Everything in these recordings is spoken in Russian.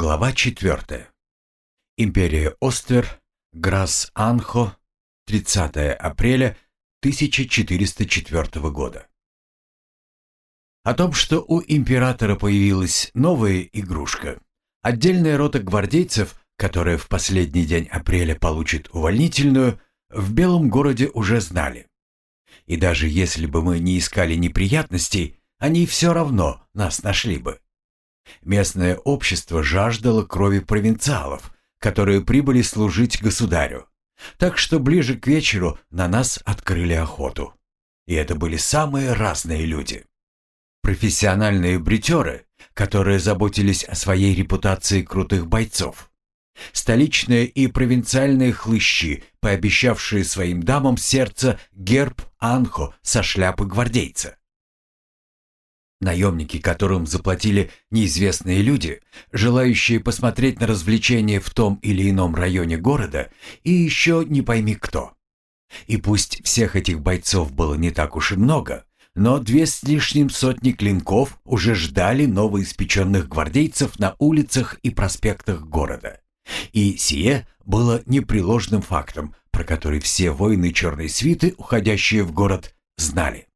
Глава 4. Империя Оствер, Грас-Анхо, 30 апреля 1404 года. О том, что у императора появилась новая игрушка, отдельная рота гвардейцев, которая в последний день апреля получит увольнительную, в Белом городе уже знали. И даже если бы мы не искали неприятностей, они все равно нас нашли бы. Местное общество жаждало крови провинциалов, которые прибыли служить государю. Так что ближе к вечеру на нас открыли охоту. И это были самые разные люди. Профессиональные бритеры, которые заботились о своей репутации крутых бойцов. Столичные и провинциальные хлыщи, пообещавшие своим дамам сердце герб Анхо со шляпы гвардейца. Наемники, которым заплатили неизвестные люди, желающие посмотреть на развлечения в том или ином районе города, и еще не пойми кто. И пусть всех этих бойцов было не так уж и много, но две с лишним сотни клинков уже ждали новоиспеченных гвардейцев на улицах и проспектах города. И сие было непреложным фактом, про который все воины черной свиты, уходящие в город, знали.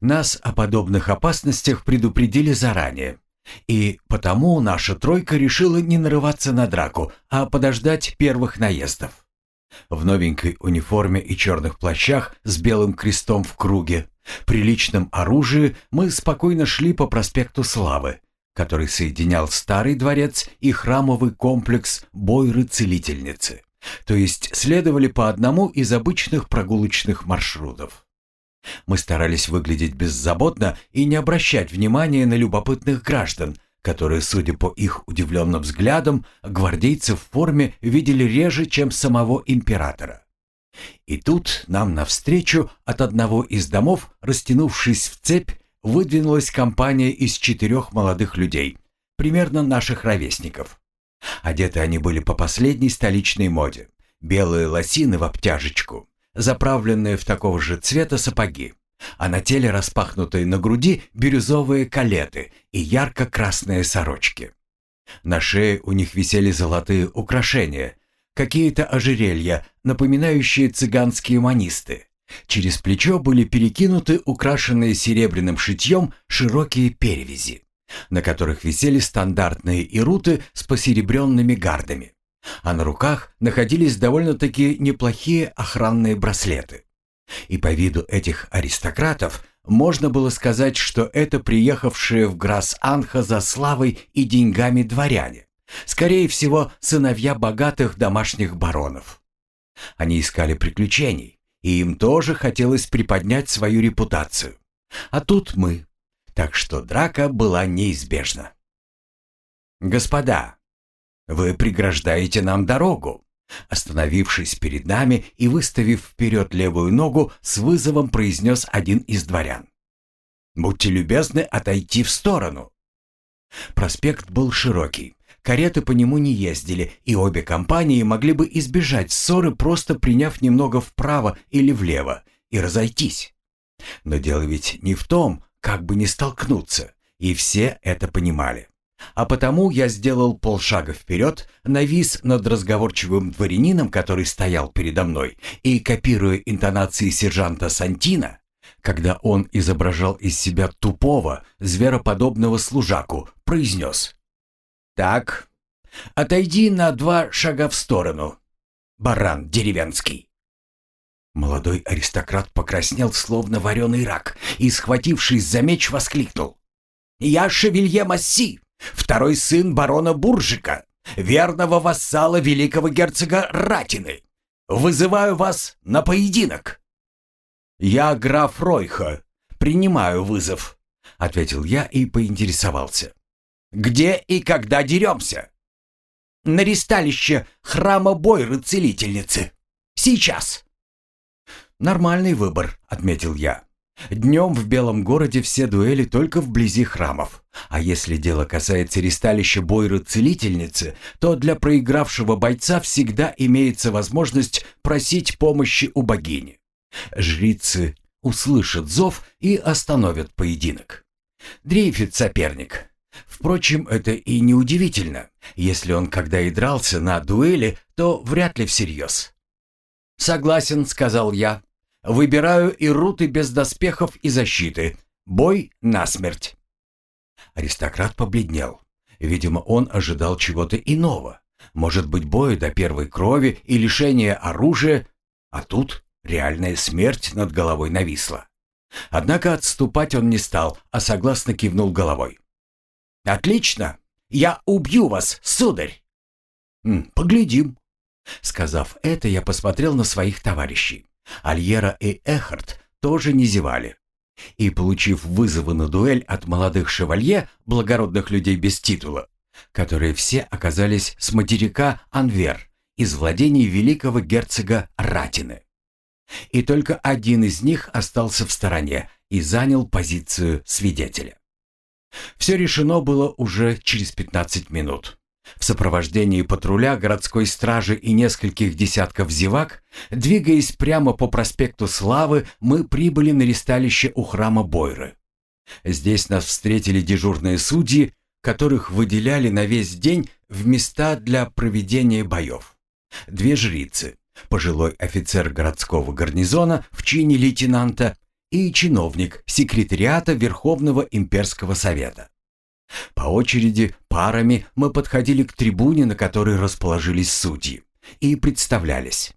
Нас о подобных опасностях предупредили заранее. И потому наша тройка решила не нарываться на драку, а подождать первых наездов. В новенькой униформе и черных плащах с белым крестом в круге, при личном оружии мы спокойно шли по проспекту Славы, который соединял старый дворец и храмовый комплекс Бойры-Целительницы, то есть следовали по одному из обычных прогулочных маршрутов. Мы старались выглядеть беззаботно и не обращать внимания на любопытных граждан, которые, судя по их удивленным взглядам, гвардейцы в форме видели реже, чем самого императора. И тут нам навстречу от одного из домов, растянувшись в цепь, выдвинулась компания из четырех молодых людей, примерно наших ровесников. Одеты они были по последней столичной моде. Белые лосины в обтяжечку, заправленные в такого же цвета сапоги, а на теле распахнутые на груди бирюзовые калеты и ярко-красные сорочки. На шее у них висели золотые украшения, какие-то ожерелья, напоминающие цыганские манисты. Через плечо были перекинуты украшенные серебряным шитьем широкие перевязи, на которых висели стандартные ируты с посеребренными гардами а на руках находились довольно-таки неплохие охранные браслеты. И по виду этих аристократов можно было сказать, что это приехавшие в Грас-Анха за славой и деньгами дворяне, скорее всего, сыновья богатых домашних баронов. Они искали приключений, и им тоже хотелось приподнять свою репутацию. А тут мы. Так что драка была неизбежна. «Господа, вы преграждаете нам дорогу!» Остановившись перед нами и выставив вперед левую ногу, с вызовом произнес один из дворян. «Будьте любезны отойти в сторону». Проспект был широкий. Кареты по нему не ездили, и обе компании могли бы избежать ссоры, просто приняв немного вправо или влево, и разойтись. Но дело ведь не в том, как бы не столкнуться, и все это понимали. А потому я сделал полшага вперед, навис над разговорчивым дворянином, который стоял передо мной, и, копируя интонации сержанта Сантина, когда он изображал из себя тупого, звероподобного служаку, произнес «Так, отойди на два шага в сторону, баран деревенский». Молодой аристократ покраснел, словно вареный рак, и, схватившись за меч, воскликнул. «Я Шевелье Масси, Второй сын барона Буржика, верного вассала великого герцога Ратины. Вызываю вас на поединок». «Я граф Ройха. Принимаю вызов», — ответил я и поинтересовался. «Где и когда деремся?» «На ристалище храма Бойры-целительницы. Сейчас». «Нормальный выбор», — отметил я. Днем в Белом городе все дуэли только вблизи храмов. А если дело касается ристалища Бойры-целительницы, то для проигравшего бойца всегда имеется возможность просить помощи у богини. Жрицы услышат зов и остановят поединок. Дрейфит соперник. Впрочем, это и не удивительно. Если он когда и дрался на дуэли, то вряд ли всерьез. «Согласен», — сказал я. «Выбираю и руты без доспехов и защиты. Бой насмерть». Аристократ побледнел. Видимо, он ожидал чего-то иного. Может быть, боя до первой крови и лишения оружия, а тут реальная смерть над головой нависла. Однако отступать он не стал, а согласно кивнул головой. «Отлично! Я убью вас, сударь!» «Поглядим!» Сказав это, я посмотрел на своих товарищей. Альера и Эхард тоже не зевали. И, получив вызовы на дуэль от молодых шевалье, благородных людей без титула, которые все оказались с материка Анвер, из владений великого герцога Ратины. И только один из них остался в стороне и занял позицию свидетеля. Все решено было уже через 15 минут. В сопровождении патруля, городской стражи и нескольких десятков зевак, двигаясь прямо по проспекту Славы, мы прибыли на ресталище у храма Бойры. Здесь нас встретили дежурные судьи, которых выделяли на весь день в места для проведения боев. Две жрицы, пожилой офицер городского гарнизона в чине лейтенанта и чиновник секретариата Верховного имперского совета. По очереди, парами мы подходили к трибуне, на которой расположились судьи, и представлялись.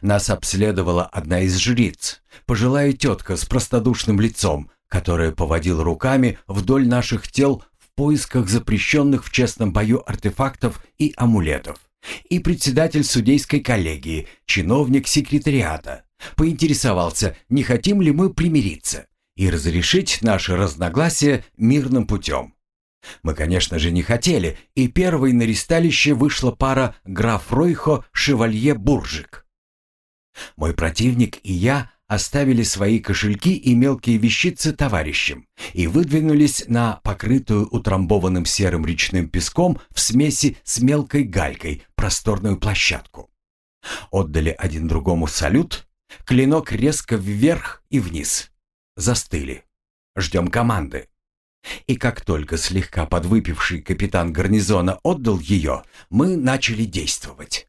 Нас обследовала одна из жриц, пожилая тетка с простодушным лицом, которая поводила руками вдоль наших тел в поисках запрещенных в честном бою артефактов и амулетов, и председатель судейской коллегии, чиновник секретариата, поинтересовался, не хотим ли мы примириться и разрешить наши разногласия мирным путем. Мы, конечно же, не хотели, и первой на ристалище вышла пара граф Ройхо Шевалье Буржик. Мой противник и я оставили свои кошельки и мелкие вещицы товарищам и выдвинулись на покрытую утрамбованным серым речным песком в смеси с мелкой галькой просторную площадку. Отдали один другому салют, клинок резко вверх и вниз. Застыли. Ждем команды. И как только слегка подвыпивший капитан гарнизона отдал ее, мы начали действовать.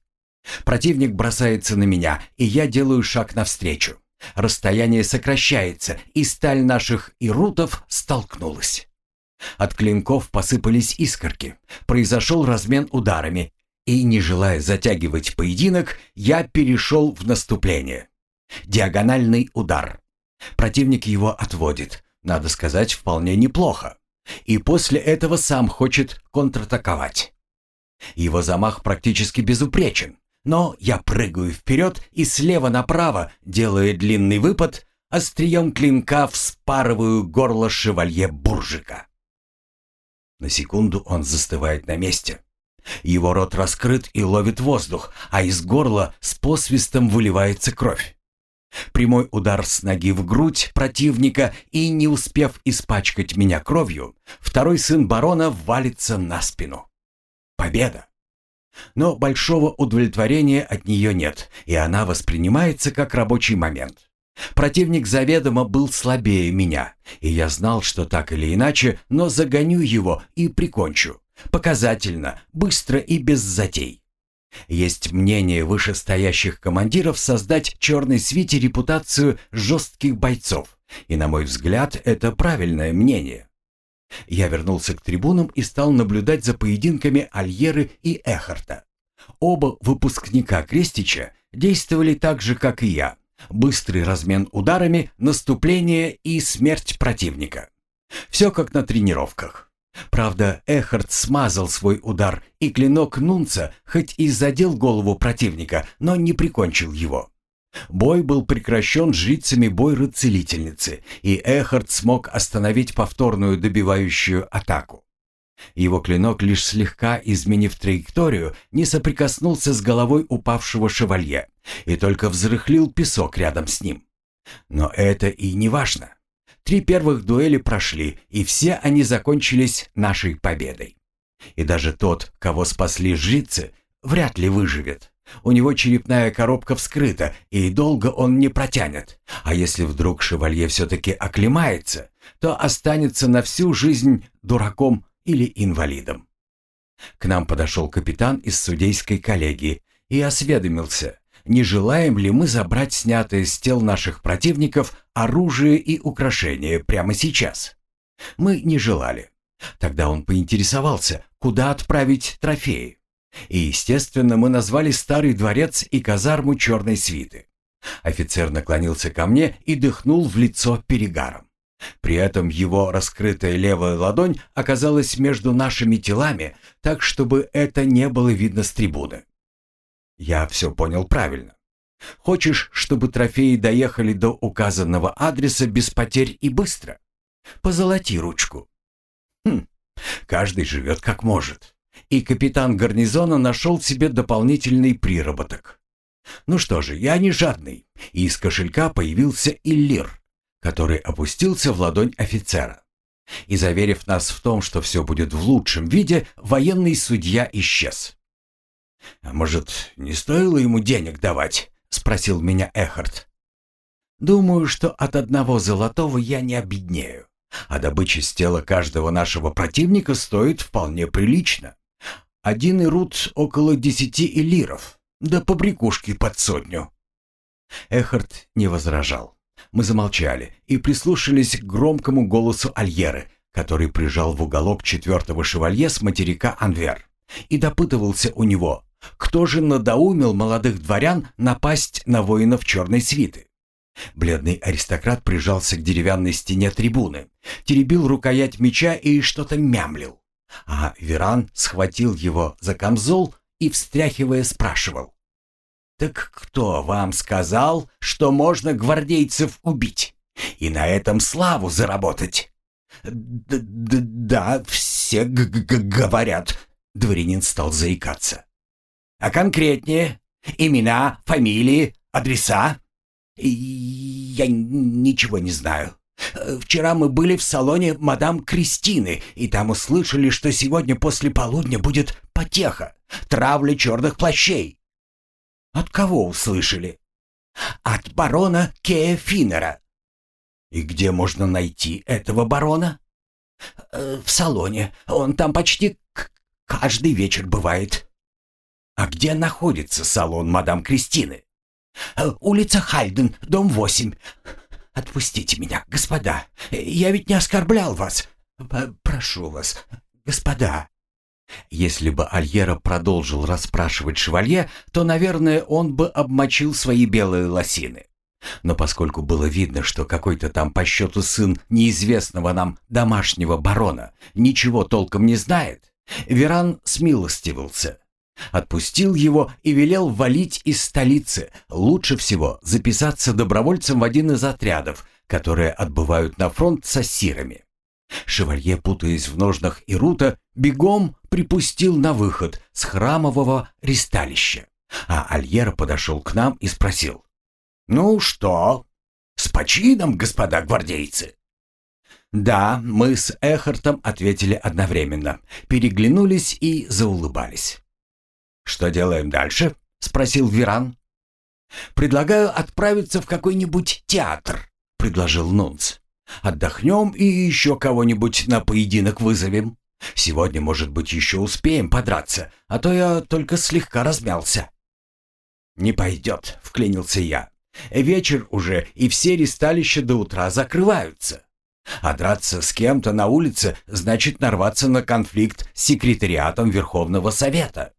Противник бросается на меня, и я делаю шаг навстречу. Расстояние сокращается, и сталь наших ирутов столкнулась. От клинков посыпались искорки. Произошел размен ударами, и, не желая затягивать поединок, я перешел в наступление. Диагональный удар. Противник его отводит, надо сказать, вполне неплохо. И после этого сам хочет контратаковать. Его замах практически безупречен, но я прыгаю вперед и слева направо, делая длинный выпад, острием клинка вспарываю горло шевалье Буржика. На секунду он застывает на месте. Его рот раскрыт и ловит воздух, а из горла с посвистом выливается кровь. Прямой удар с ноги в грудь противника, и, не успев испачкать меня кровью, второй сын барона валится на спину. Победа! Но большого удовлетворения от нее нет, и она воспринимается как рабочий момент. Противник заведомо был слабее меня, и я знал, что так или иначе, но загоню его и прикончу. Показательно, быстро и без затей. Есть мнение вышестоящих командиров создать черной свите репутацию жестких бойцов, и, на мой взгляд, это правильное мнение. Я вернулся к трибунам и стал наблюдать за поединками Альеры и Эхарта. Оба выпускника Крестича действовали так же, как и я. Быстрый размен ударами, наступление и смерть противника. Все как на тренировках. Правда, Эхард смазал свой удар, и клинок Нунца хоть и задел голову противника, но не прикончил его. Бой был прекращен жрицами Бойры-целительницы, и Эхард смог остановить повторную добивающую атаку. Его клинок, лишь слегка изменив траекторию, не соприкоснулся с головой упавшего шевалье и только взрыхлил песок рядом с ним. Но это и не важно. Три первых дуэли прошли, и все они закончились нашей победой. И даже тот, кого спасли жрицы, вряд ли выживет. У него черепная коробка вскрыта, и долго он не протянет. А если вдруг шевалье все-таки оклемается, то останется на всю жизнь дураком или инвалидом. К нам подошел капитан из судейской коллегии и осведомился, не желаем ли мы забрать снятые с тел наших противников оружие и украшения прямо сейчас. Мы не желали. Тогда он поинтересовался, куда отправить трофеи. И, естественно, мы назвали старый дворец и казарму черной свиты. Офицер наклонился ко мне и дыхнул в лицо перегаром. При этом его раскрытая левая ладонь оказалась между нашими телами, так чтобы это не было видно с трибуны. Я все понял правильно. Хочешь, чтобы трофеи доехали до указанного адреса без потерь и быстро? Позолоти ручку. Хм, каждый живет как может. И капитан гарнизона нашел себе дополнительный приработок. Ну что же, я не жадный, и из кошелька появился Иллир, который опустился в ладонь офицера. И заверив нас в том, что все будет в лучшем виде, военный судья исчез. «А может, не стоило ему денег давать?» — спросил меня Эхард. «Думаю, что от одного золотого я не обеднею, а добыча с тела каждого нашего противника стоит вполне прилично. Один ирут около десяти элиров, да побрякушки под сотню». Эхард не возражал. Мы замолчали и прислушались к громкому голосу Альеры, который прижал в уголок четвертого шевалье с материка Анвер и допытывался у него, кто же надоумил молодых дворян напасть на воинов черной свиты. Бледный аристократ прижался к деревянной стене трибуны, теребил рукоять меча и что-то мямлил. А Веран схватил его за камзол и, встряхивая, спрашивал. «Так кто вам сказал, что можно гвардейцев убить и на этом славу заработать?» «Да, все г -г говорят», — дворянин стал заикаться. «А конкретнее? Имена, фамилии, адреса?» «Я ничего не знаю. Вчера мы были в салоне мадам Кристины, и там услышали, что сегодня после полудня будет потеха, травля черных плащей. От кого услышали? От барона Кея Финнера. И где можно найти этого барона? Э, в салоне. Он там почти каждый вечер бывает. А где находится салон мадам Кристины? Э, улица Хальден, дом 8. Отпустите меня, господа. Я ведь не оскорблял вас. Прошу вас, господа. Если бы Альера продолжил расспрашивать шевалье, то, наверное, он бы обмочил свои белые лосины. Но поскольку было видно, что какой-то там по счету сын неизвестного нам домашнего барона ничего толком не знает, Веран смилостивился. Отпустил его и велел валить из столицы. Лучше всего записаться добровольцем в один из отрядов, которые отбывают на фронт с ассирами. Шевалье, путаясь в ножнах Ирута, бегом припустил на выход с храмового ристалища. А Альера подошел к нам и спросил. «Ну что, с почином, господа гвардейцы?» «Да, мы с Эхартом ответили одновременно, переглянулись и заулыбались». «Что делаем дальше?» — спросил Виран. «Предлагаю отправиться в какой-нибудь театр», — предложил Нунц. Отдохнем и еще кого-нибудь на поединок вызовем. Сегодня, может быть, еще успеем подраться, а то я только слегка размялся». «Не пойдет», — вклинился я. «Вечер уже, и все ристалища до утра закрываются. А драться с кем-то на улице значит нарваться на конфликт с секретариатом Верховного Совета.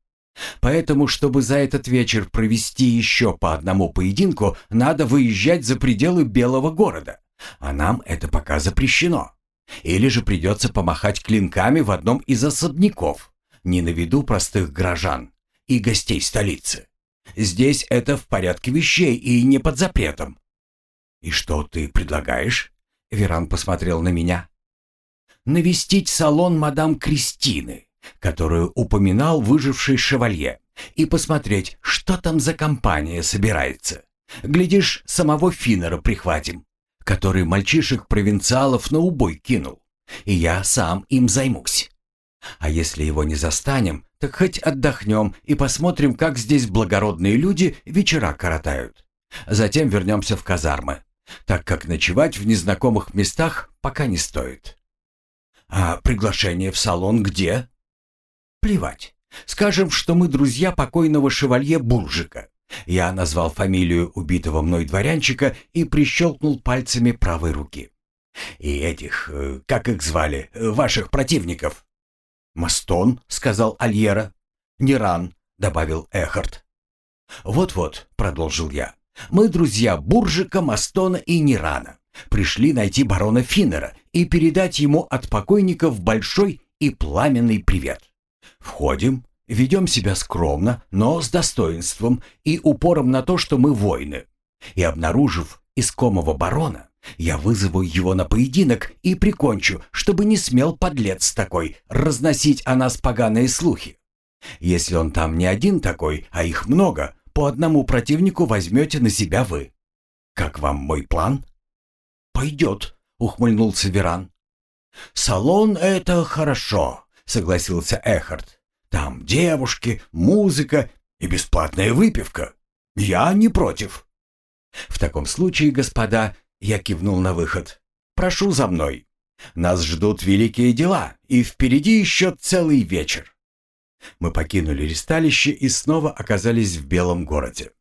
Поэтому, чтобы за этот вечер провести еще по одному поединку, надо выезжать за пределы Белого города. А нам это пока запрещено. Или же придется помахать клинками в одном из особняков, не на виду простых горожан и гостей столицы. Здесь это в порядке вещей и не под запретом. «И что ты предлагаешь?» Веран посмотрел на меня. «Навестить салон мадам Кристины, которую упоминал выживший шевалье, и посмотреть, что там за компания собирается. Глядишь, самого Финнера прихватим который мальчишек-провинциалов на убой кинул, и я сам им займусь. А если его не застанем, так хоть отдохнем и посмотрим, как здесь благородные люди вечера коротают. Затем вернемся в казармы, так как ночевать в незнакомых местах пока не стоит. А приглашение в салон где? Плевать. Скажем, что мы друзья покойного шевалье Буржика. Я назвал фамилию убитого мной дворянчика и прищелкнул пальцами правой руки. И этих, э, как их звали, э, ваших противников. «Мастон», — сказал Альера. «Ниран», — добавил Эхард. «Вот-вот», — продолжил я, — «мы друзья Буржика, Мастона и Нирана. Пришли найти барона Финнера и передать ему от покойников большой и пламенный привет. Входим, ведем себя скромно, но с достоинством и упором на то, что мы воины. И обнаружив искомого барона, я вызову его на поединок и прикончу, чтобы не смел подлец такой разносить о нас поганые слухи. Если он там не один такой, а их много, по одному противнику возьмете на себя вы. Как вам мой план?» «Пойдет», — ухмыльнулся Веран. «Салон — это хорошо», — согласился Эхард. «Там девушки, музыка и бесплатная выпивка. Я не против». «В таком случае, господа, я кивнул на выход. «Прошу за мной. Нас ждут великие дела, и впереди еще целый вечер». Мы покинули ристалище и снова оказались в белом городе.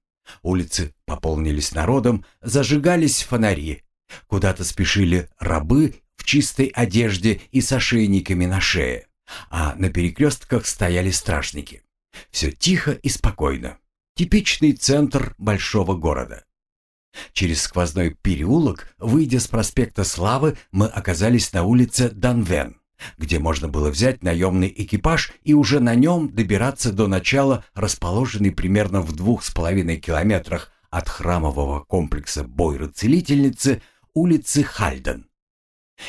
Улицы пополнились народом, зажигались фонари. Куда-то спешили рабы в чистой одежде и с ошейниками на шее, а на перекрестках стояли стражники. Все тихо и спокойно. Типичный центр большого города. Через сквозной переулок, выйдя с проспекта Славы, мы оказались на улице Данвен, где можно было взять наемный экипаж и уже на нем добираться до начала расположенной примерно в двух с половиной километрах от храмового комплекса Бойры-Целительницы улицы Хальден.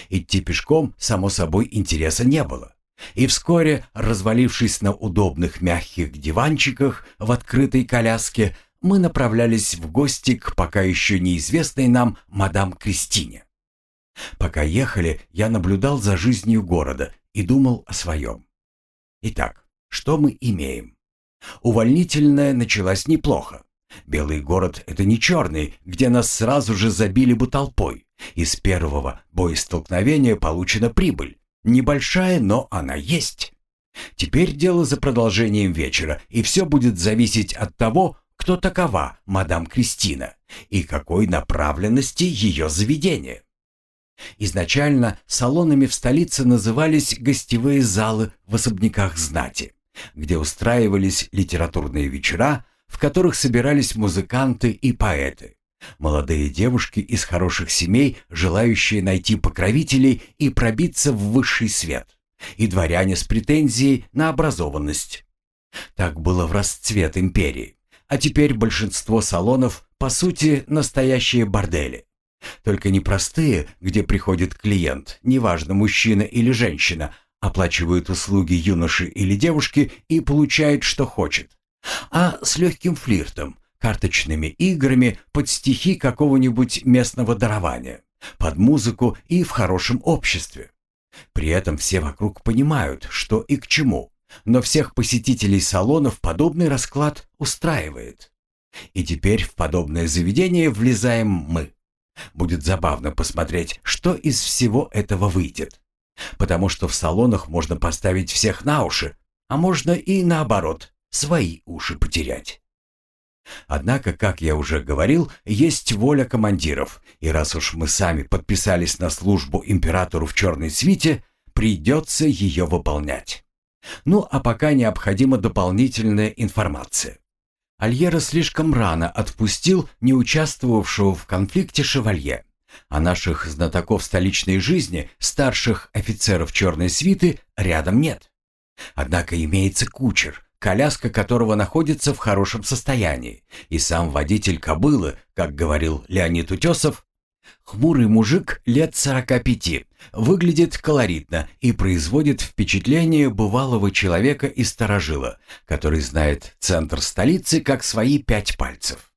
Идти пешком, само собой, интереса не было. И вскоре, развалившись на удобных мягких диванчиках в открытой коляске, мы направлялись в гости к пока еще неизвестной нам мадам Кристине. Пока ехали, я наблюдал за жизнью города и думал о своем. Итак, что мы имеем? Увольнительная началась неплохо. Белый город — это не черный, где нас сразу же забили бы толпой. Из первого боестолкновения получена прибыль. Небольшая, но она есть. Теперь дело за продолжением вечера, и все будет зависеть от того, кто такова мадам Кристина и какой направленности ее заведение. Изначально салонами в столице назывались гостевые залы в особняках знати, где устраивались литературные вечера, в которых собирались музыканты и поэты, молодые девушки из хороших семей, желающие найти покровителей и пробиться в высший свет, и дворяне с претензией на образованность. Так было в расцвет империи. А теперь большинство салонов, по сути, настоящие бордели. Только не простые, где приходит клиент, неважно, мужчина или женщина, оплачивает услуги юноши или девушки и получает, что хочет. А с легким флиртом, карточными играми под стихи какого-нибудь местного дарования, под музыку и в хорошем обществе. При этом все вокруг понимают, что и к чему но всех посетителей салонов подобный расклад устраивает. И теперь в подобное заведение влезаем мы. Будет забавно посмотреть, что из всего этого выйдет. Потому что в салонах можно поставить всех на уши, а можно и наоборот, свои уши потерять. Однако, как я уже говорил, есть воля командиров, и раз уж мы сами подписались на службу императору в черной свите, придется ее выполнять. Ну а пока необходима дополнительная информация. Альера слишком рано отпустил не участвовавшего в конфликте шевалье, а наших знатоков столичной жизни, старших офицеров черной свиты, рядом нет. Однако имеется кучер, коляска которого находится в хорошем состоянии, и сам водитель кобылы, как говорил Леонид Утесов, Хмурый мужик лет сорока пяти, выглядит колоритно и производит впечатление бывалого человека и старожила, который знает центр столицы как свои пять пальцев.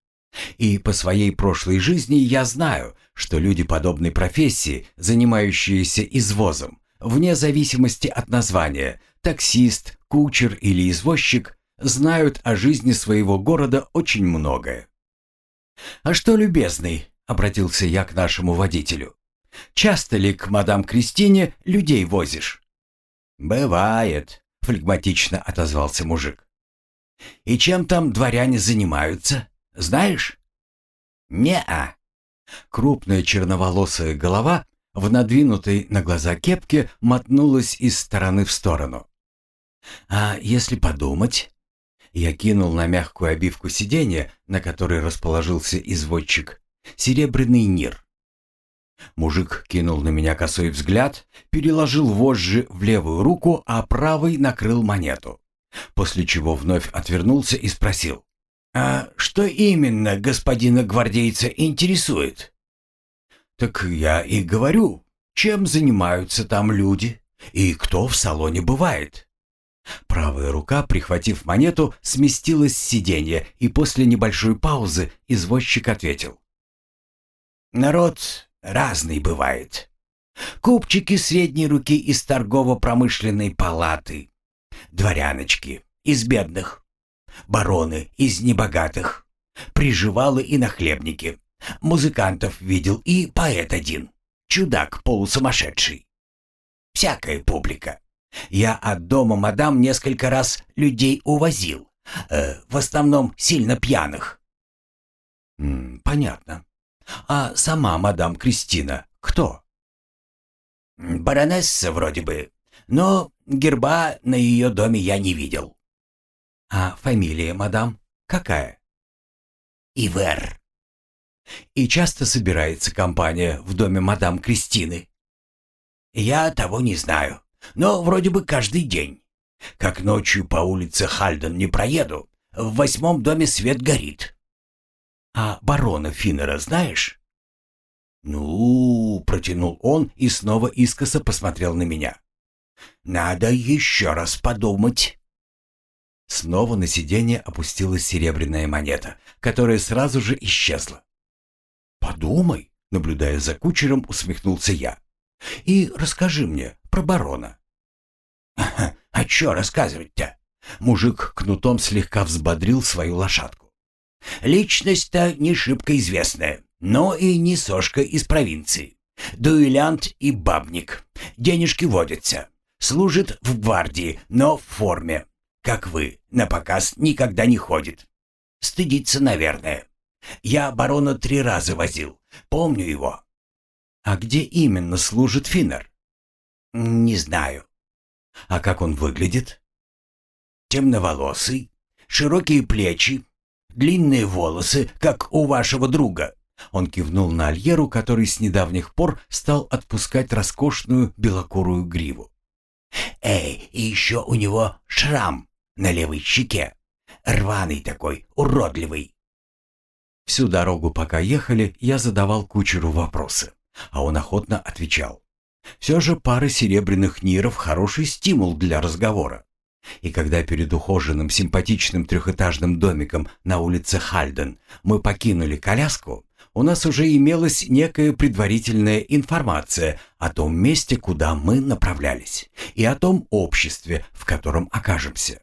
И по своей прошлой жизни я знаю, что люди подобной профессии, занимающиеся извозом, вне зависимости от названия, таксист, кучер или извозчик, знают о жизни своего города очень многое. «А что, любезный, — обратился я к нашему водителю. Часто ли к мадам Кристине людей возишь?» «Бывает», — флегматично отозвался мужик. «И чем там дворяне занимаются, знаешь?» «Не-а». Крупная черноволосая голова в надвинутой на глаза кепке мотнулась из стороны в сторону. «А если подумать?» Я кинул на мягкую обивку сиденья, на которой расположился извозчик, серебряный нир. Мужик кинул на меня косой взгляд, переложил вожжи в левую руку, а правой накрыл монету. После чего вновь отвернулся и спросил. «А что именно господина гвардейца интересует?» «Так я и говорю, чем занимаются там люди и кто в салоне бывает?» Правая рука, прихватив монету, сместилась с сиденья, и после небольшой паузы извозчик ответил. «Народ разный бывает. Купчики средней руки из торгово-промышленной палаты, дворяночки из бедных, бароны из небогатых, приживалы и нахлебники. Музыкантов видел и поэт один, чудак полусумасшедший. Всякая публика. Я от дома мадам несколько раз людей увозил, э, в основном сильно пьяных. М понятно. А сама мадам Кристина кто? Баронесса вроде бы, но герба на ее доме я не видел. А фамилия мадам какая? Ивер. И часто собирается компания в доме мадам Кристины? Я того не знаю, но вроде бы каждый день. Как ночью по улице Хальден не проеду, в восьмом доме свет горит. А барона Финнера знаешь? Ну, протянул он и снова искоса посмотрел на меня. Надо еще раз подумать. Снова на сиденье опустилась серебряная монета, которая сразу же исчезла. «Подумай», — наблюдая за кучером, усмехнулся я. «И расскажи мне про барона». «А чё рассказывать-то?» Мужик кнутом слегка взбодрил свою лошадку. «Личность-то не шибко известная, но и не сошка из провинции. Дуэлянт и бабник. Денежки водятся. Служит в гвардии, но в форме как вы, на показ никогда не ходит. Стыдится, наверное. Я барона три раза возил. Помню его. А где именно служит Финнер? Не знаю. А как он выглядит? Темноволосый, широкие плечи, длинные волосы, как у вашего друга. Он кивнул на Альеру, который с недавних пор стал отпускать роскошную белокурую гриву. «Эй, и еще у него шрам на левой щеке. Рваный такой, уродливый. Всю дорогу, пока ехали, я задавал кучеру вопросы, а он охотно отвечал. Все же пара серебряных ниров – хороший стимул для разговора. И когда перед ухоженным симпатичным трехэтажным домиком на улице Хальден мы покинули коляску, у нас уже имелась некая предварительная информация о том месте, куда мы направлялись, и о том обществе, в котором окажемся.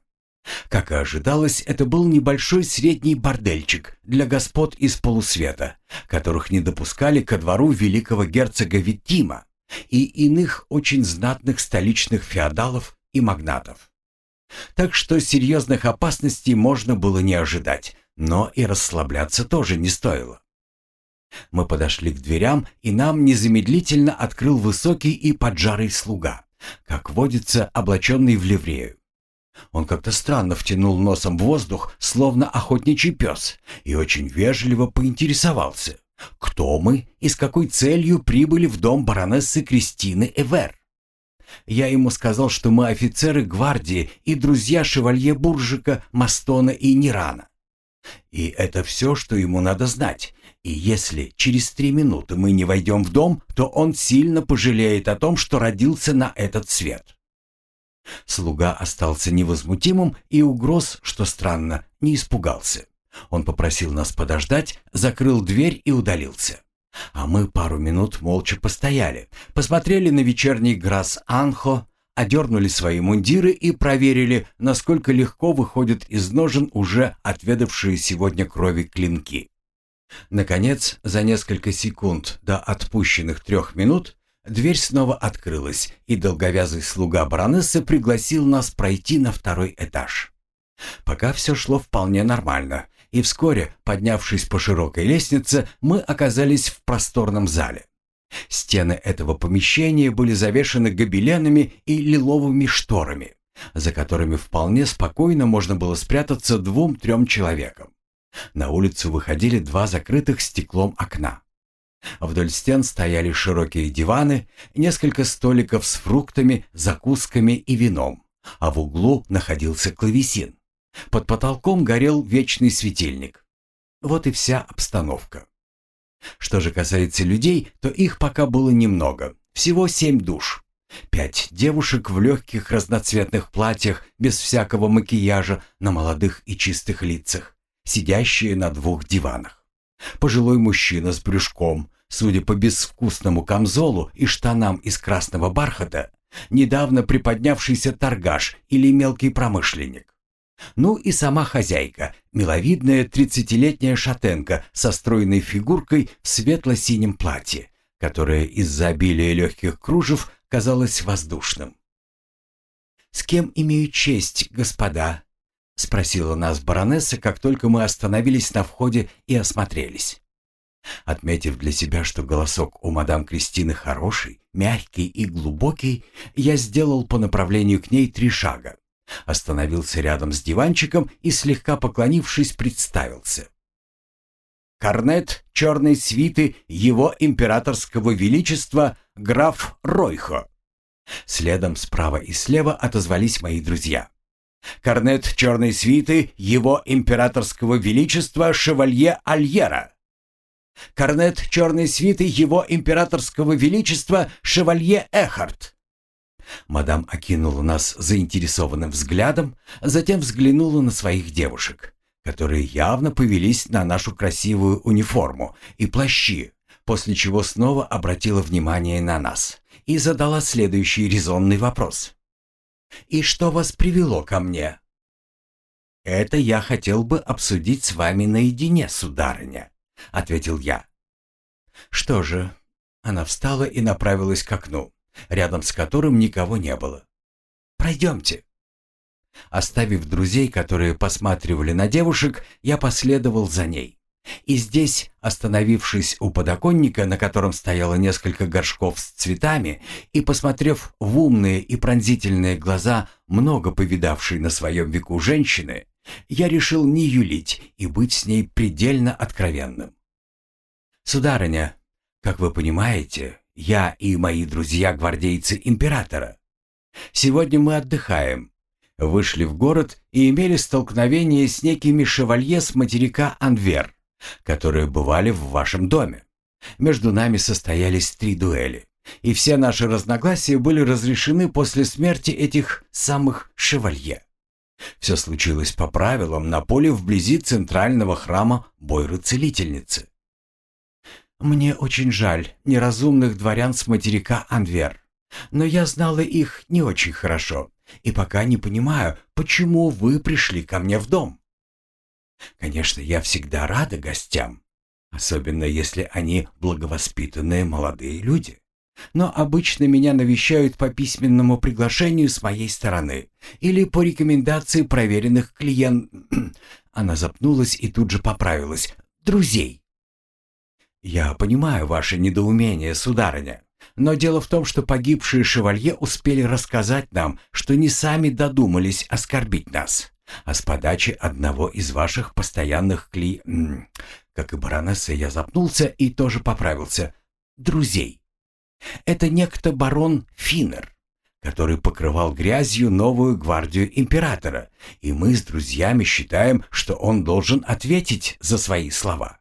Как и ожидалось, это был небольшой средний бордельчик для господ из полусвета, которых не допускали ко двору великого герцога Виттима и иных очень знатных столичных феодалов и магнатов. Так что серьезных опасностей можно было не ожидать, но и расслабляться тоже не стоило. Мы подошли к дверям, и нам незамедлительно открыл высокий и поджарый слуга, как водится, облаченный в ливрею. Он как-то странно втянул носом в воздух, словно охотничий пес, и очень вежливо поинтересовался, кто мы и с какой целью прибыли в дом баронессы Кристины Эвер. Я ему сказал, что мы офицеры гвардии и друзья шевалье Буржика, Мастона и Нирана. И это все, что ему надо знать. И если через три минуты мы не войдем в дом, то он сильно пожалеет о том, что родился на этот свет. Слуга остался невозмутимым и угроз, что странно, не испугался. Он попросил нас подождать, закрыл дверь и удалился. А мы пару минут молча постояли, посмотрели на вечерний Грас-Анхо, одернули свои мундиры и проверили, насколько легко выходят из ножен уже отведавшие сегодня крови клинки. Наконец, за несколько секунд до отпущенных трех минут дверь снова открылась, и долговязый слуга баронессы пригласил нас пройти на второй этаж. Пока все шло вполне нормально, и вскоре, поднявшись по широкой лестнице, мы оказались в просторном зале. Стены этого помещения были завешаны гобеленами и лиловыми шторами, за которыми вполне спокойно можно было спрятаться двум-трем человекам. На улицу выходили два закрытых стеклом окна. Вдоль стен стояли широкие диваны, несколько столиков с фруктами, закусками и вином, а в углу находился клавесин. Под потолком горел вечный светильник. Вот и вся обстановка. Что же касается людей, то их пока было немного, всего семь душ. Пять девушек в легких разноцветных платьях, без всякого макияжа, на молодых и чистых лицах, сидящие на двух диванах. Пожилой мужчина с брюшком, судя по безвкусному камзолу и штанам из красного бархата, недавно приподнявшийся торгаш или мелкий промышленник. Ну и сама хозяйка, миловидная тридцатилетняя шатенка со стройной фигуркой в светло-синем платье, которое из-за обилия легких кружев казалось воздушным. «С кем имею честь, господа?» — спросила нас баронесса, как только мы остановились на входе и осмотрелись. Отметив для себя, что голосок у мадам Кристины хороший, мягкий и глубокий, я сделал по направлению к ней три шага. Остановился рядом с диванчиком и, слегка поклонившись, представился. Корнет черной свиты его императорского величества граф Ройхо. Следом справа и слева отозвались мои друзья. Корнет черной свиты его императорского величества шевалье Альера. Корнет черной свиты его императорского величества шевалье Эхард. Мадам окинула нас заинтересованным взглядом, затем взглянула на своих девушек, которые явно повелись на нашу красивую униформу и плащи, после чего снова обратила внимание на нас и задала следующий резонный вопрос. «И что вас привело ко мне?» «Это я хотел бы обсудить с вами наедине, сударыня», — ответил я. «Что же?» Она встала и направилась к окну рядом с которым никого не было. «Пройдемте». Оставив друзей, которые посматривали на девушек, я последовал за ней. И здесь, остановившись у подоконника, на котором стояло несколько горшков с цветами, и посмотрев в умные и пронзительные глаза много повидавшей на своем веку женщины, я решил не юлить и быть с ней предельно откровенным. «Сударыня, как вы понимаете, я и мои друзья-гвардейцы императора. Сегодня мы отдыхаем. Вышли в город и имели столкновение с некими шевалье с материка Анвер, которые бывали в вашем доме. Между нами состоялись три дуэли, и все наши разногласия были разрешены после смерти этих самых шевалье. Все случилось по правилам на поле вблизи центрального храма Бойры-Целительницы. Мне очень жаль неразумных дворян с материка Анвер, но я знала их не очень хорошо и пока не понимаю, почему вы пришли ко мне в дом. Конечно, я всегда рада гостям, особенно если они благовоспитанные молодые люди. Но обычно меня навещают по письменному приглашению с моей стороны или по рекомендации проверенных клиент... Она запнулась и тут же поправилась. Друзей. «Я понимаю ваше недоумение, сударыня, но дело в том, что погибшие шевалье успели рассказать нам, что не сами додумались оскорбить нас, а с подачи одного из ваших постоянных кли... Как и баронесса, я запнулся и тоже поправился. Друзей. Это некто барон Финнер, который покрывал грязью новую гвардию императора, и мы с друзьями считаем, что он должен ответить за свои слова.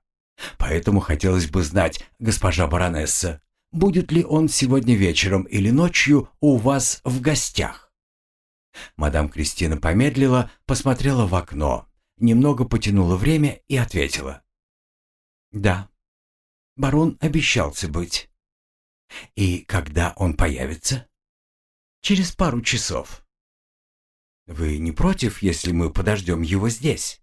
Поэтому хотелось бы знать, госпожа баронесса, будет ли он сегодня вечером или ночью у вас в гостях?» Мадам Кристина помедлила, посмотрела в окно, немного потянула время и ответила. «Да, барон обещался быть». «И когда он появится?» «Через пару часов». «Вы не против, если мы подождем его здесь?»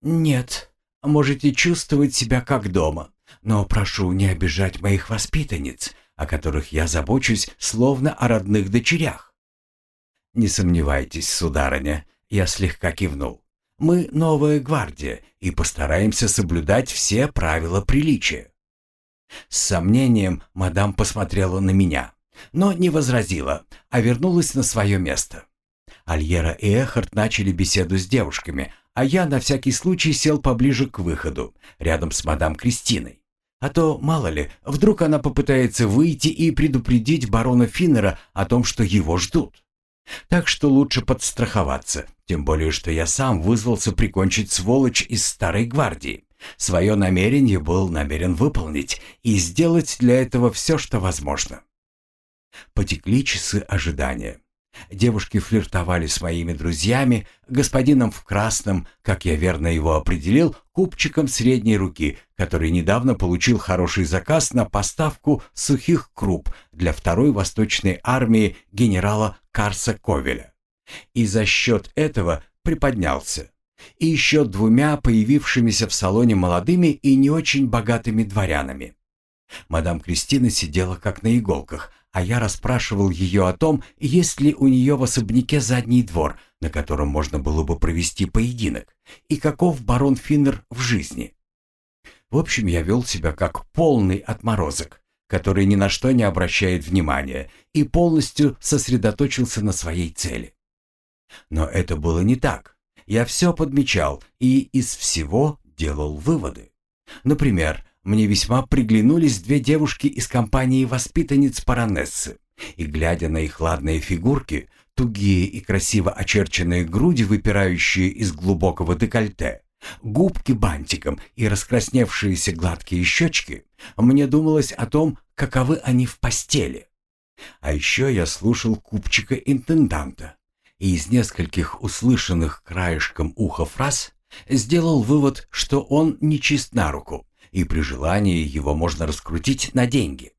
«Нет», можете чувствовать себя как дома, но прошу не обижать моих воспитанниц, о которых я забочусь словно о родных дочерях». «Не сомневайтесь, сударыня», — я слегка кивнул. «Мы новая гвардия и постараемся соблюдать все правила приличия». С сомнением мадам посмотрела на меня, но не возразила, а вернулась на свое место. Альера и Эхард начали беседу с девушками, а я на всякий случай сел поближе к выходу, рядом с мадам Кристиной. А то, мало ли, вдруг она попытается выйти и предупредить барона Финнера о том, что его ждут. Так что лучше подстраховаться, тем более, что я сам вызвался прикончить сволочь из старой гвардии. Свое намерение был намерен выполнить и сделать для этого все, что возможно. Потекли часы ожидания. Девушки флиртовали с моими друзьями, господином в красном, как я верно его определил, купчиком средней руки, который недавно получил хороший заказ на поставку сухих круп для второй восточной армии генерала Карса Ковеля. И за счет этого приподнялся. И еще двумя появившимися в салоне молодыми и не очень богатыми дворянами. Мадам Кристина сидела как на иголках, а я расспрашивал ее о том, есть ли у нее в особняке задний двор, на котором можно было бы провести поединок, и каков барон Финнер в жизни. В общем, я вел себя как полный отморозок, который ни на что не обращает внимания и полностью сосредоточился на своей цели. Но это было не так. Я все подмечал и из всего делал выводы. Например, мне весьма приглянулись две девушки из компании воспитанниц Паранессы, и, глядя на их ладные фигурки, тугие и красиво очерченные груди, выпирающие из глубокого декольте, губки бантиком и раскрасневшиеся гладкие щечки, мне думалось о том, каковы они в постели. А еще я слушал купчика интенданта, и из нескольких услышанных краешком уха фраз сделал вывод, что он не чист на руку, и при желании его можно раскрутить на деньги.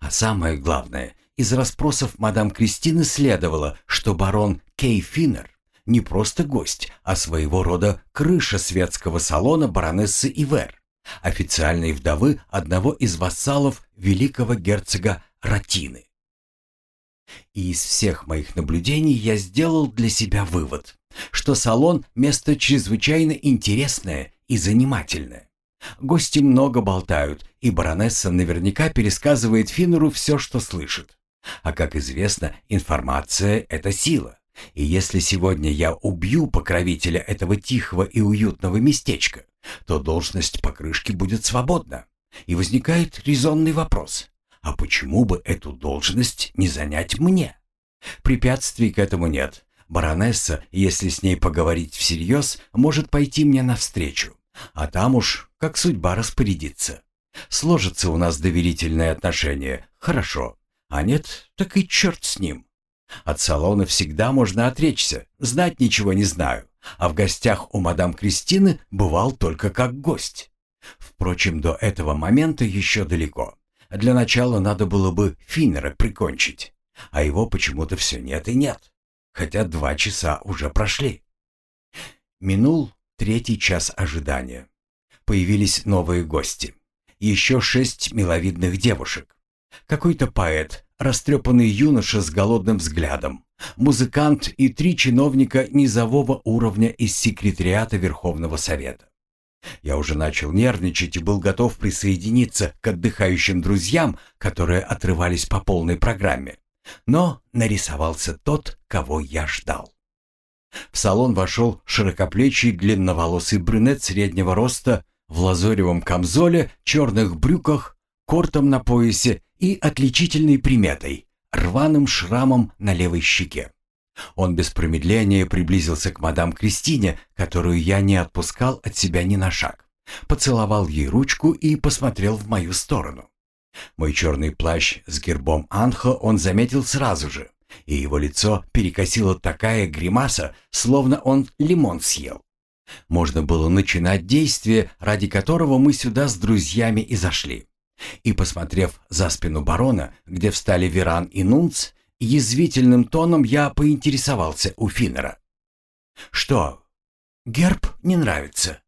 А самое главное, из расспросов мадам Кристины следовало, что барон Кей Финнер не просто гость, а своего рода крыша светского салона баронессы Ивер, официальной вдовы одного из вассалов великого герцога Ратины. И из всех моих наблюдений я сделал для себя вывод, что салон – место чрезвычайно интересное и занимательное. Гости много болтают, и баронесса наверняка пересказывает Финнеру все, что слышит. А как известно, информация — это сила. И если сегодня я убью покровителя этого тихого и уютного местечка, то должность покрышки будет свободна. И возникает резонный вопрос. А почему бы эту должность не занять мне? Препятствий к этому нет. Баронесса, если с ней поговорить всерьез, может пойти мне навстречу. А там уж как судьба распорядится. Сложатся у нас доверительные отношения, хорошо. А нет, так и черт с ним. От салона всегда можно отречься, знать ничего не знаю. А в гостях у мадам Кристины бывал только как гость. Впрочем, до этого момента еще далеко. Для начала надо было бы Финнера прикончить. А его почему-то все нет и нет. Хотя два часа уже прошли. Минул Третий час ожидания. Появились новые гости. Еще шесть миловидных девушек. Какой-то поэт, растрепанный юноша с голодным взглядом, музыкант и три чиновника низового уровня из секретариата Верховного Совета. Я уже начал нервничать и был готов присоединиться к отдыхающим друзьям, которые отрывались по полной программе. Но нарисовался тот, кого я ждал. В салон вошел широкоплечий длинноволосый брюнет среднего роста в лазоревом камзоле, черных брюках, кортом на поясе и отличительной приметой – рваным шрамом на левой щеке. Он без промедления приблизился к мадам Кристине, которую я не отпускал от себя ни на шаг. Поцеловал ей ручку и посмотрел в мою сторону. Мой черный плащ с гербом Анхо он заметил сразу же, и его лицо перекосило такая гримаса, словно он лимон съел. Можно было начинать действие, ради которого мы сюда с друзьями и зашли. И, посмотрев за спину барона, где встали Веран и Нунц, язвительным тоном я поинтересовался у Финнера. «Что, герб не нравится?»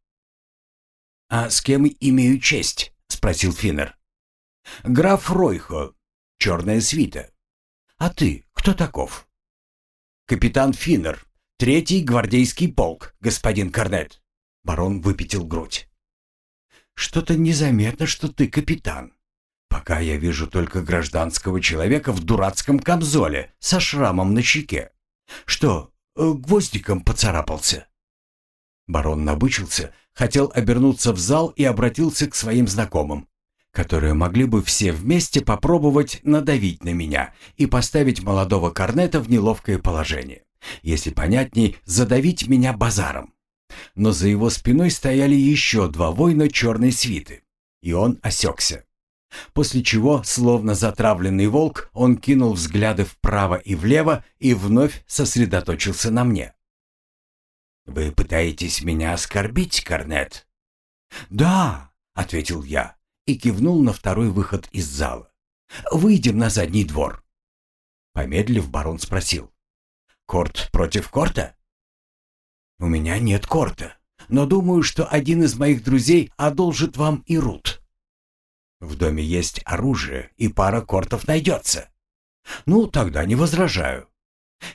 «А с кем имею честь?» — спросил Финнер. «Граф Ройхо, черная свита. А ты кто таков?» «Капитан Финнер, третий гвардейский полк, господин Корнет». Барон выпятил грудь. «Что-то незаметно, что ты капитан. Пока я вижу только гражданского человека в дурацком камзоле со шрамом на щеке. Что, э, гвоздиком поцарапался?» Барон набычился, хотел обернуться в зал и обратился к своим знакомым, которые могли бы все вместе попробовать надавить на меня и поставить молодого корнета в неловкое положение. Если понятней, задавить меня базаром. Но за его спиной стояли еще два воина черной свиты, и он осекся. После чего, словно затравленный волк, он кинул взгляды вправо и влево и вновь сосредоточился на мне. «Вы пытаетесь меня оскорбить, Корнет?» «Да», — ответил я и кивнул на второй выход из зала. «Выйдем на задний двор». Помедлив, барон спросил. «Корт против корта?» «У меня нет корта, но думаю, что один из моих друзей одолжит вам и рут». «В доме есть оружие, и пара кортов найдется». «Ну, тогда не возражаю».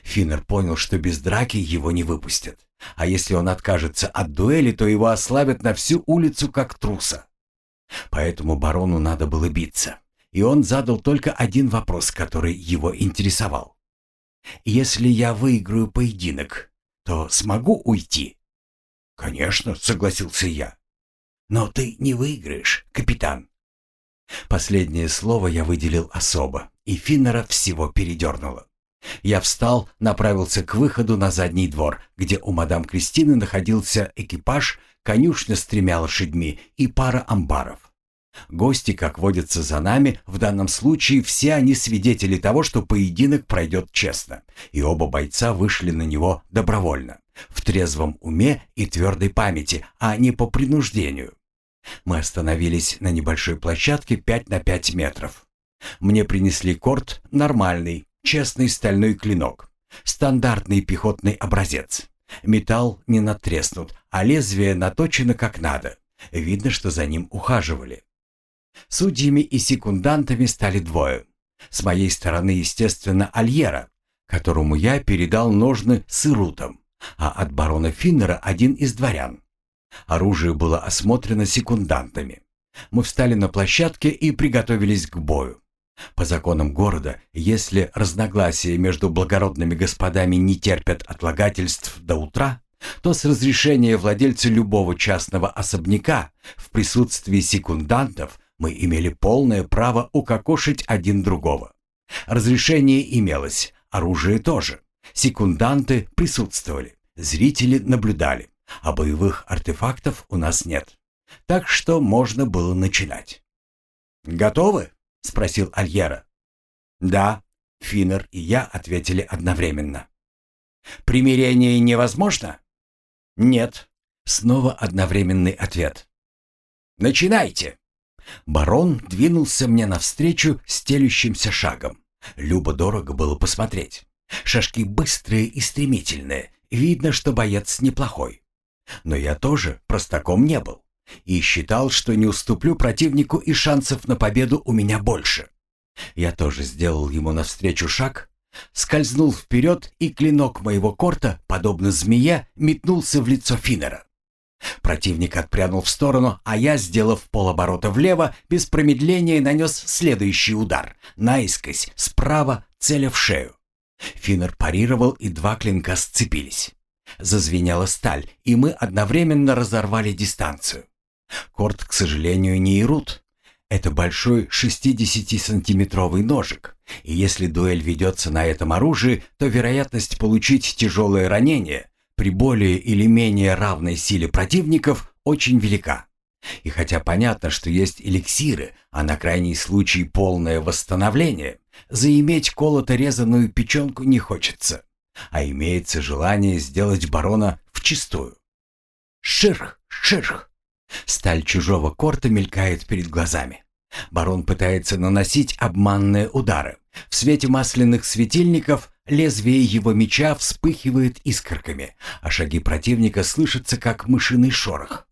Финнер понял, что без драки его не выпустят. А если он откажется от дуэли, то его ославят на всю улицу как труса. Поэтому барону надо было биться. И он задал только один вопрос, который его интересовал. «Если я выиграю поединок, то смогу уйти?» «Конечно», — согласился я. «Но ты не выиграешь, капитан». Последнее слово я выделил особо, и Финнера всего передернуло. Я встал, направился к выходу на задний двор, где у мадам Кристины находился экипаж, конюшня с тремя лошадьми и пара амбаров. Гости, как водятся за нами, в данном случае все они свидетели того, что поединок пройдет честно, и оба бойца вышли на него добровольно, в трезвом уме и твердой памяти, а не по принуждению. Мы остановились на небольшой площадке 5 на 5 метров. Мне принесли корт нормальный, Честный стальной клинок. Стандартный пехотный образец. Металл не натреснут, а лезвие наточено как надо. Видно, что за ним ухаживали. Судьями и секундантами стали двое. С моей стороны, естественно, Альера, которому я передал ножны с ирутом, а от барона Финнера один из дворян. Оружие было осмотрено секундантами. Мы встали на площадке и приготовились к бою. По законам города, если разногласия между благородными господами не терпят отлагательств до утра, то с разрешения владельца любого частного особняка в присутствии секундантов мы имели полное право укокошить один другого. Разрешение имелось, оружие тоже. Секунданты присутствовали, зрители наблюдали, а боевых артефактов у нас нет. Так что можно было начинать. «Готовы?» — спросил Альера. «Да», — Финнер и я ответили одновременно. «Примирение невозможно?» «Нет», — снова одновременный ответ. «Начинайте!» Барон двинулся мне навстречу стелющимся шагом. Любо-дорого было посмотреть. Шажки быстрые и стремительные. Видно, что боец неплохой. Но я тоже простаком не был и считал, что не уступлю противнику и шансов на победу у меня больше. Я тоже сделал ему навстречу шаг, скользнул вперед, и клинок моего корта, подобно змее, метнулся в лицо Финнера. Противник отпрянул в сторону, а я, сделав полоборота влево, без промедления нанес следующий удар, наискось, справа, целя в шею. Финнер парировал, и два клинка сцепились. Зазвенела сталь, и мы одновременно разорвали дистанцию. Корт, к сожалению, не ирут. Это большой 60-сантиметровый ножик, и если дуэль ведется на этом оружии, то вероятность получить тяжелое ранение при более или менее равной силе противников очень велика. И хотя понятно, что есть эликсиры, а на крайний случай полное восстановление, заиметь колото-резаную печенку не хочется, а имеется желание сделать барона вчистую. Ширх, ширх. Сталь чужого корта мелькает перед глазами. Барон пытается наносить обманные удары. В свете масляных светильников лезвие его меча вспыхивает искорками, а шаги противника слышатся как мышиный шорох.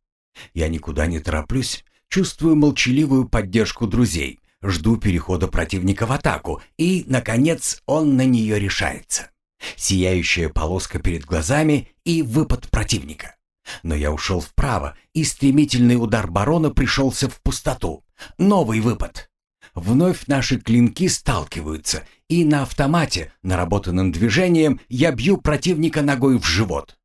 Я никуда не тороплюсь, чувствую молчаливую поддержку друзей, жду перехода противника в атаку, и, наконец, он на нее решается. Сияющая полоска перед глазами и выпад противника. Но я ушел вправо, и стремительный удар барона пришелся в пустоту. Новый выпад. Вновь наши клинки сталкиваются, и на автомате, наработанным движением, я бью противника ногой в живот.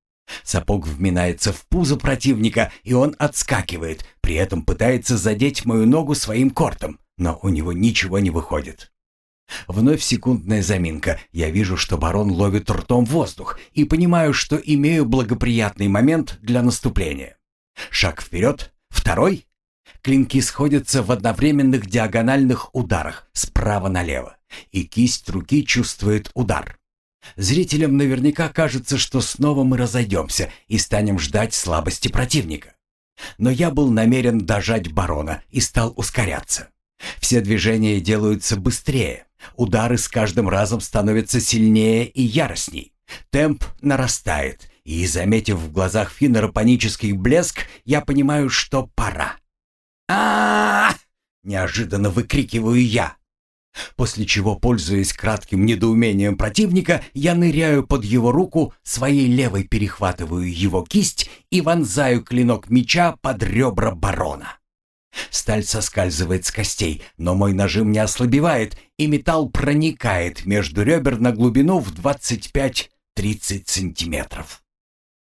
Сапог вминается в пузо противника, и он отскакивает, при этом пытается задеть мою ногу своим кортом, но у него ничего не выходит. Вновь секундная заминка. Я вижу, что барон ловит ртом воздух и понимаю, что имею благоприятный момент для наступления. Шаг вперед, второй. Клинки сходятся в одновременных диагональных ударах справа налево, и кисть руки чувствует удар. Зрителям наверняка кажется, что снова мы разойдемся и станем ждать слабости противника. Но я был намерен дожать барона и стал ускоряться. Все движения делаются быстрее, удары с каждым разом становятся сильнее и яростней. Темп нарастает, и, заметив в глазах Финнера панический блеск, я понимаю, что пора. а, неожиданно выкрикиваю я. После чего, пользуясь кратким недоумением противника, я ныряю под его руку, своей левой перехватываю его кисть и вонзаю клинок меча под ребра барона. Сталь соскальзывает с костей, но мой нажим не ослабевает, и металл проникает между ребер на глубину в 25-30 сантиметров.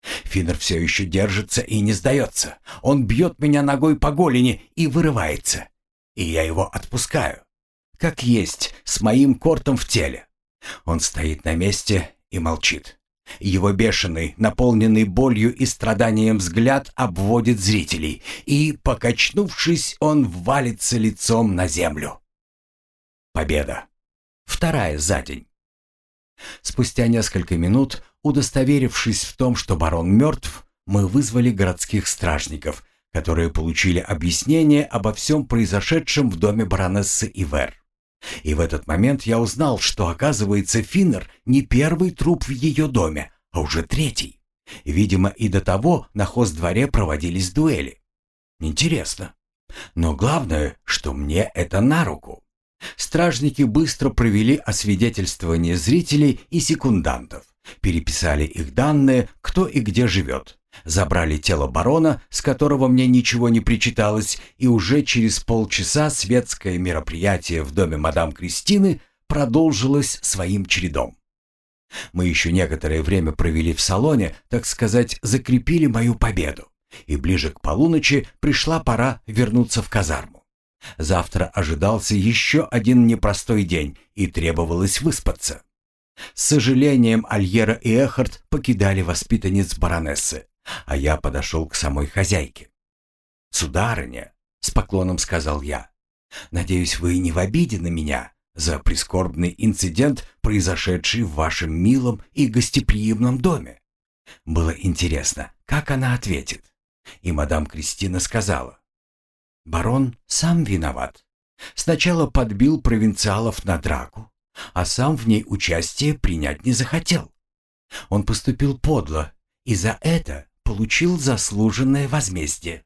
Финнер все еще держится и не сдается. Он бьет меня ногой по голени и вырывается. И я его отпускаю. Как есть, с моим кортом в теле. Он стоит на месте и молчит. Его бешеный, наполненный болью и страданием взгляд обводит зрителей, и, покачнувшись, он валится лицом на землю. Победа. Вторая за день. Спустя несколько минут, удостоверившись в том, что барон мертв, мы вызвали городских стражников, которые получили объяснение обо всем произошедшем в доме баронессы Ивер. И в этот момент я узнал, что, оказывается, Финнер не первый труп в ее доме, а уже третий. Видимо, и до того на хоздворе проводились дуэли. Интересно. Но главное, что мне это на руку. Стражники быстро провели освидетельствование зрителей и секундантов, переписали их данные, кто и где живет, Забрали тело барона, с которого мне ничего не причиталось, и уже через полчаса светское мероприятие в доме мадам Кристины продолжилось своим чередом. Мы еще некоторое время провели в салоне, так сказать, закрепили мою победу. И ближе к полуночи пришла пора вернуться в казарму. Завтра ожидался еще один непростой день, и требовалось выспаться. С сожалением Альера и Эхард покидали воспитанниц баронессы а я подошел к самой хозяйке. «Сударыня», — с поклоном сказал я, — «надеюсь, вы не в обиде на меня за прискорбный инцидент, произошедший в вашем милом и гостеприимном доме». Было интересно, как она ответит. И мадам Кристина сказала, «Барон сам виноват. Сначала подбил провинциалов на драку, а сам в ней участие принять не захотел. Он поступил подло, и за это получил заслуженное возмездие.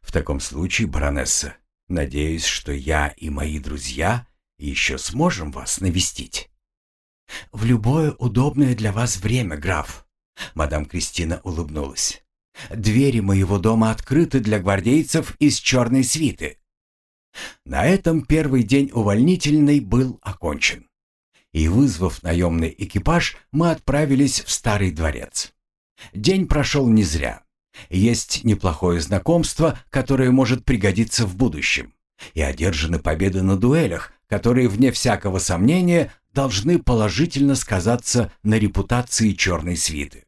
В таком случае, баронесса, надеюсь, что я и мои друзья еще сможем вас навестить. В любое удобное для вас время, граф. Мадам Кристина улыбнулась. Двери моего дома открыты для гвардейцев из черной свиты. На этом первый день увольнительный был окончен. И, вызвав наемный экипаж, мы отправились в Старый дворец. День прошел не зря. Есть неплохое знакомство, которое может пригодиться в будущем. И одержаны победы на дуэлях, которые, вне всякого сомнения, должны положительно сказаться на репутации черной свиты.